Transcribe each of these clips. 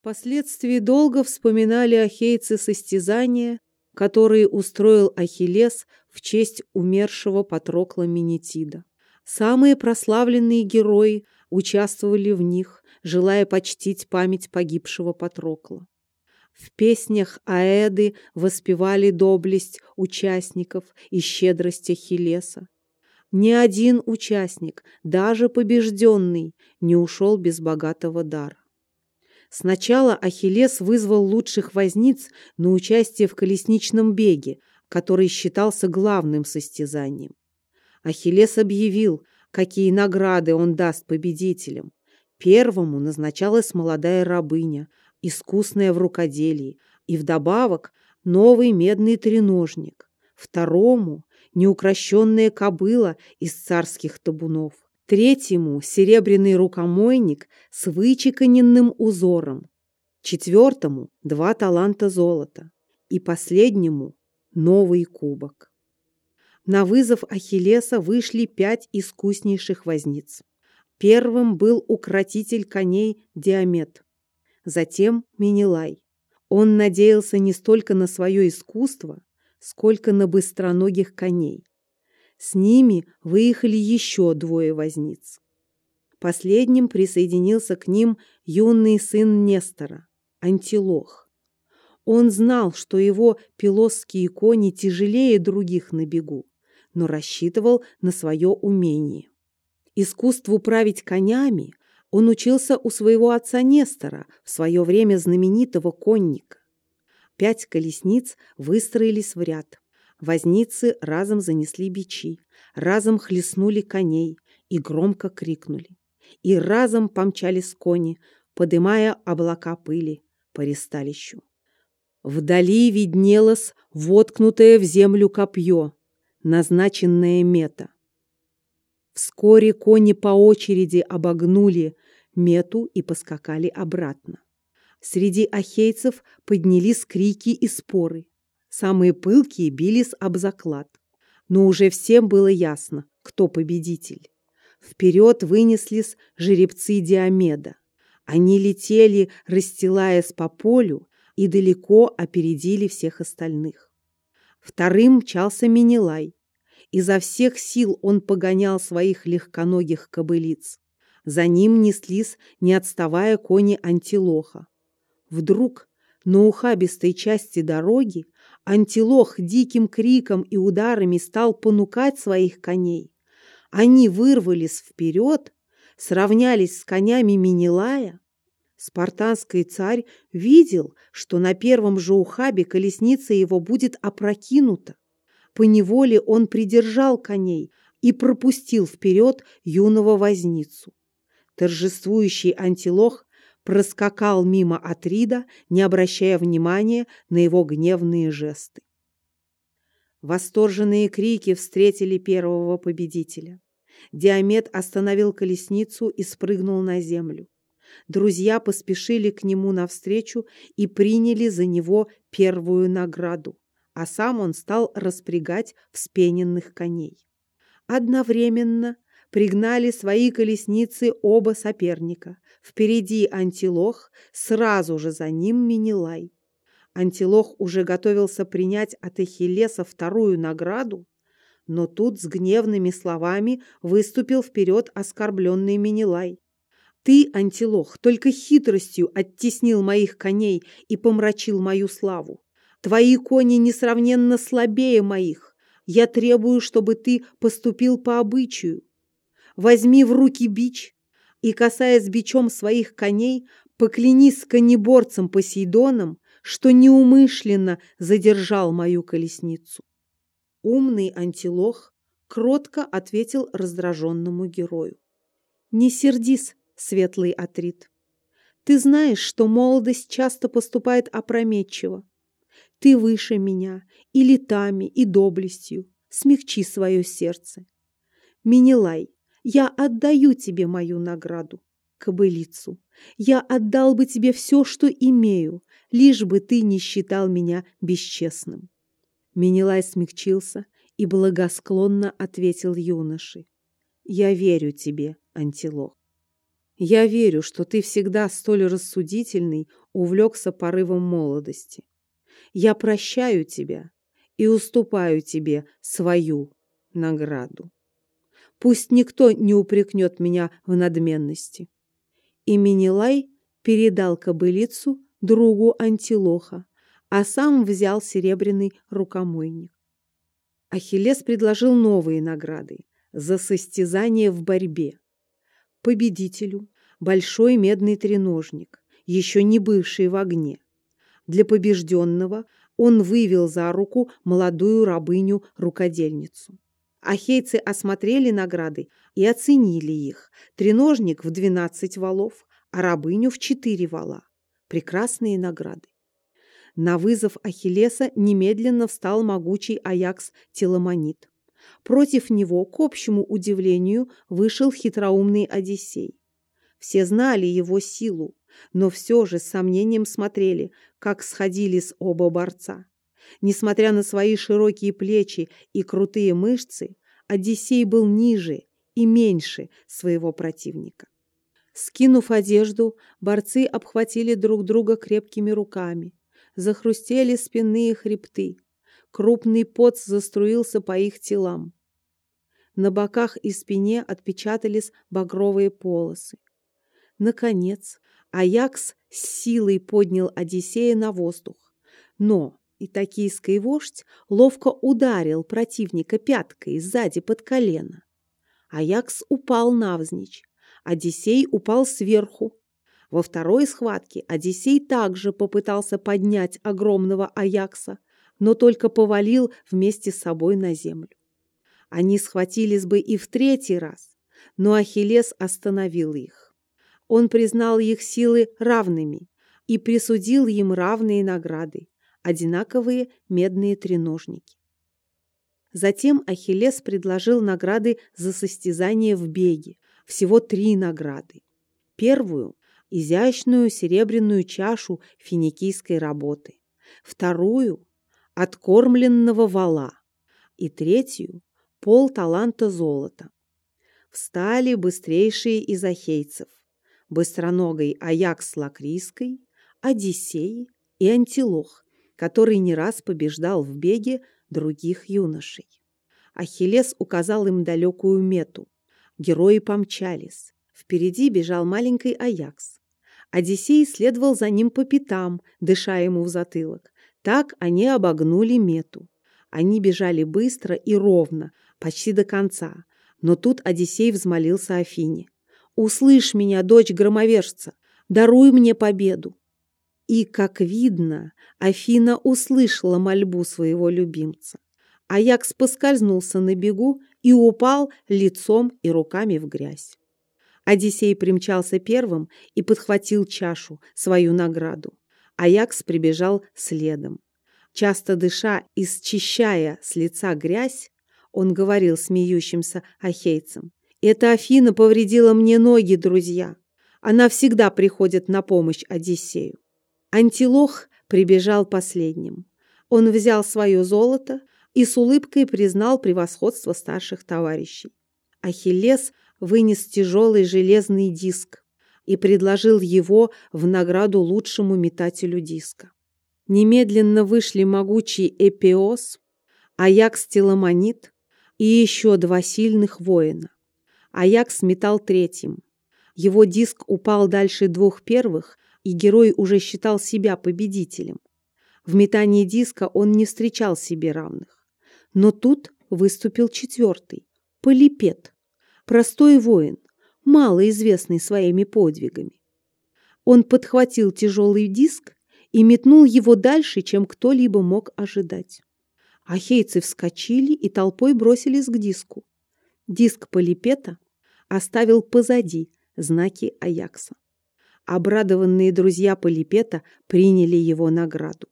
Впоследствии долго вспоминали ахейцы состязания, которые устроил Ахиллес в честь умершего Патрокла Менетида. Самые прославленные герои участвовали в них, желая почтить память погибшего Патрокла. В песнях Аэды воспевали доблесть участников и щедрость Ахиллеса. Ни один участник, даже побежденный, не ушел без богатого дара. Сначала Ахиллес вызвал лучших возниц на участие в колесничном беге, который считался главным состязанием. Ахиллес объявил, какие награды он даст победителям. Первому назначалась молодая рабыня, искусная в рукоделии, и вдобавок новый медный треножник. Второму – неукрощенная кобыла из царских табунов. Третьему – серебряный рукомойник с вычеканенным узором. Четвертому – два таланта золота. И последнему – новый кубок. На вызов Ахиллеса вышли пять искуснейших возниц. Первым был укротитель коней Диамет, затем Менелай. Он надеялся не столько на свое искусство, сколько на быстроногих коней. С ними выехали еще двое возниц. Последним присоединился к ним юный сын Нестора, Антилох. Он знал, что его пилосские кони тяжелее других на бегу, но рассчитывал на свое умение. Искусству править конями он учился у своего отца Нестора, в свое время знаменитого конника. Пять колесниц выстроились в ряд. Возницы разом занесли бичи, разом хлестнули коней и громко крикнули. И разом помчались кони, подымая облака пыли по ресталищу. Вдали виднелось воткнутое в землю копье, назначенное мета. Вскоре кони по очереди обогнули мету и поскакали обратно. Среди ахейцев поднялись крики и споры. Самые пылкие бились об заклад. Но уже всем было ясно, кто победитель. Вперед вынеслись жеребцы Диомеда. Они летели, расстилаясь по полю, и далеко опередили всех остальных. Вторым мчался Минилай. Изо всех сил он погонял своих легконогих кобылиц. За ним неслись, не отставая кони антилоха. Вдруг на ухабистой части дороги Антилох диким криком и ударами стал понукать своих коней. Они вырвались вперед, сравнялись с конями Минилая. Спартанский царь видел, что на первом же ухабе колесница его будет опрокинута. Поневоле он придержал коней и пропустил вперед юного возницу. Торжествующий антилох проскакал мимо Атрида, не обращая внимания на его гневные жесты. Восторженные крики встретили первого победителя. Диамет остановил колесницу и спрыгнул на землю. Друзья поспешили к нему навстречу и приняли за него первую награду, а сам он стал распрягать вспененных коней. Одновременно пригнали свои колесницы оба соперника. Впереди Антилох, сразу же за ним Минилай. Антилох уже готовился принять от Эхиллеса вторую награду, но тут с гневными словами выступил вперед оскорбленный Минилай. «Ты, Антилох, только хитростью оттеснил моих коней и помрачил мою славу. Твои кони несравненно слабее моих. Я требую, чтобы ты поступил по обычаю. Возьми в руки бич и, касаясь бичом своих коней, поклянись конеборцам Посейдоном, что неумышленно задержал мою колесницу. Умный антилох кротко ответил раздраженному герою. «Не сердись, светлый Атрит. Ты знаешь, что молодость часто поступает опрометчиво. Ты выше меня и летами, и доблестью. Смягчи свое сердце. Минилай, я отдаю тебе мою награду, кобылицу. Я отдал бы тебе все, что имею, лишь бы ты не считал меня бесчестным. Менелай смягчился и благосклонно ответил юноше. Я верю тебе, антилох. Я верю, что ты всегда столь рассудительный, увлекся порывом молодости. Я прощаю тебя и уступаю тебе свою награду. Пусть никто не упрекнет меня в надменности. И Минилай передал кобылицу другу Антилоха, а сам взял серебряный рукомойник. Ахиллес предложил новые награды за состязание в борьбе. Победителю большой медный треножник, еще не бывший в огне. Для побежденного он вывел за руку молодую рабыню-рукодельницу. Ахейцы осмотрели награды и оценили их. Треножник в 12 валов, а рабыню в 4 вала. Прекрасные награды. На вызов Ахиллеса немедленно встал могучий Аякс Теламонит. Против него, к общему удивлению, вышел хитроумный Одиссей. Все знали его силу, но все же с сомнением смотрели, как сходились оба борца. Несмотря на свои широкие плечи и крутые мышцы, Одиссей был ниже и меньше своего противника. Скинув одежду, борцы обхватили друг друга крепкими руками. Захрустели спинные хребты. Крупный пот заструился по их телам. На боках и спине отпечатались багровые полосы. Наконец, Аякс с силой поднял Одиссея на воздух. Но итакийский вождь ловко ударил противника пяткой сзади под колено. Аякс упал навзничь. Одиссей упал сверху. Во второй схватке Одиссей также попытался поднять огромного Аякса, но только повалил вместе с собой на землю. Они схватились бы и в третий раз, но Ахиллес остановил их. Он признал их силы равными и присудил им равные награды, одинаковые медные треножники. Затем Ахиллес предложил награды за состязание в беге, всего три награды. Первую – изящную серебряную чашу финикийской работы, вторую – откормленного вала и третью – пол таланта золота. Встали быстрейшие из ахейцев – быстроногой Аякс Лакрийской, Одиссей и Антилох, который не раз побеждал в беге других юношей. Ахиллес указал им далекую мету. Герои помчались. Впереди бежал маленький Аякс. Одиссей следовал за ним по пятам, дыша ему в затылок. Так они обогнули мету. Они бежали быстро и ровно, почти до конца. Но тут Одиссей взмолился Афине. «Услышь меня, дочь громовержца! Даруй мне победу!» И, как видно, Афина услышала мольбу своего любимца. Аякс поскользнулся на бегу и упал лицом и руками в грязь. Одиссей примчался первым и подхватил чашу, свою награду. Аякс прибежал следом. Часто дыша и счищая с лица грязь, он говорил смеющимся ахейцам. «Это Афина повредила мне ноги, друзья. Она всегда приходит на помощь Одиссею». Антилох прибежал последним. Он взял свое золото и с улыбкой признал превосходство старших товарищей. Ахиллес вынес тяжелый железный диск и предложил его в награду лучшему метателю диска. Немедленно вышли могучий Эпиос, Аякс Теламонит и еще два сильных воина. Аякс метал третьим. Его диск упал дальше двух первых, и герой уже считал себя победителем. В метании диска он не встречал себе равных. Но тут выступил четвертый – Полипет, простой воин, малоизвестный своими подвигами. Он подхватил тяжелый диск и метнул его дальше, чем кто-либо мог ожидать. Ахейцы вскочили и толпой бросились к диску. Диск Полипета оставил позади знаки Аякса. Обрадованные друзья Полипета приняли его награду.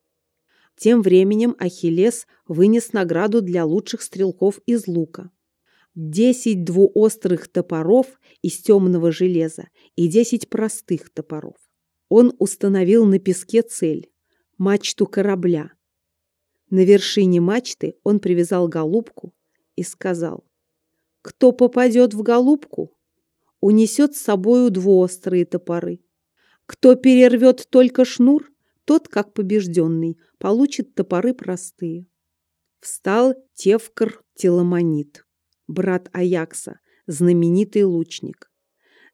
Тем временем Ахиллес вынес награду для лучших стрелков из лука. Десять двуострых топоров из темного железа и десять простых топоров. Он установил на песке цель – мачту корабля. На вершине мачты он привязал голубку и сказал, «Кто попадет в голубку, унесет с собою двуострые топоры. Кто перервет только шнур, тот, как побежденный, получит топоры простые. Встал Тевкр Теламонит, брат Аякса, знаменитый лучник.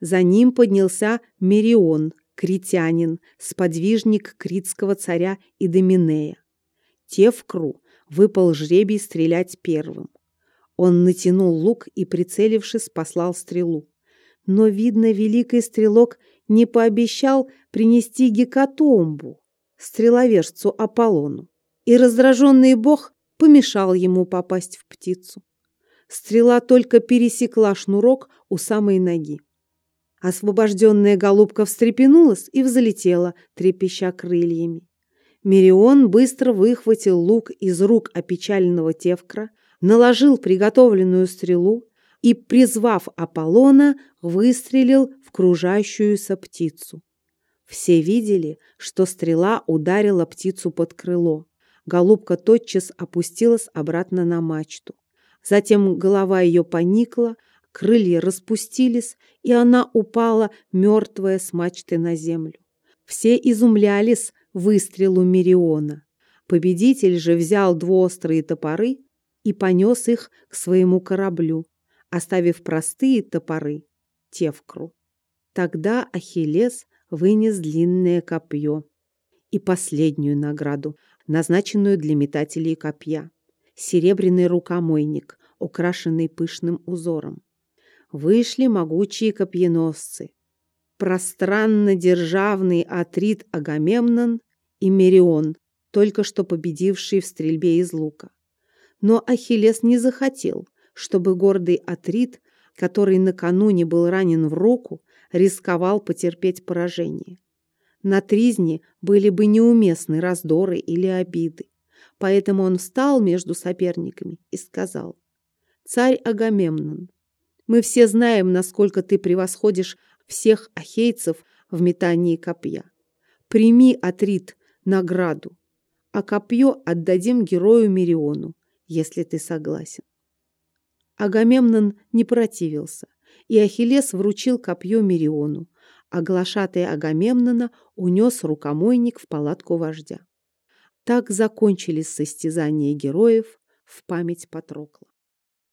За ним поднялся Мерион, критянин, сподвижник критского царя Идоминея. Тевкру выпал жребий стрелять первым. Он натянул лук и, прицелившись, послал стрелу. Но, видно, великий стрелок не пообещал принести гекатомбу, стреловержцу Аполлону, и раздраженный бог помешал ему попасть в птицу. Стрела только пересекла шнурок у самой ноги. Освобожденная голубка встрепенулась и взлетела, трепеща крыльями. Мирион быстро выхватил лук из рук опечаленного Тевкра, наложил приготовленную стрелу и, призвав Аполлона, выстрелил в кружащуюся птицу. Все видели, что стрела ударила птицу под крыло. Голубка тотчас опустилась обратно на мачту. Затем голова ее поникла, крылья распустились, и она упала, мертвая с мачты на землю. Все изумлялись выстрелу Мириона. Победитель же взял двуострые топоры и понес их к своему кораблю, оставив простые топоры Тевкру. Тогда Ахиллес вынес длинное копье и последнюю награду, назначенную для метателей копья – серебряный рукомойник, украшенный пышным узором. Вышли могучие копьеносцы, пространно-державный Атрит Агамемнон и Мерион, только что победивший в стрельбе из лука. Но Ахиллес не захотел, чтобы гордый Атрит, который накануне был ранен в руку, рисковал потерпеть поражение. На тризне были бы неуместны раздоры или обиды. Поэтому он встал между соперниками и сказал, «Царь Агамемнон, мы все знаем, насколько ты превосходишь всех ахейцев в метании копья. Прими, Атрит, награду, а копье отдадим герою Мириону, если ты согласен. Агамемнон не противился, и Ахиллес вручил копье Мириону, а глашатый Агамемнона унес рукомойник в палатку вождя. Так закончились состязания героев в память Патрокла.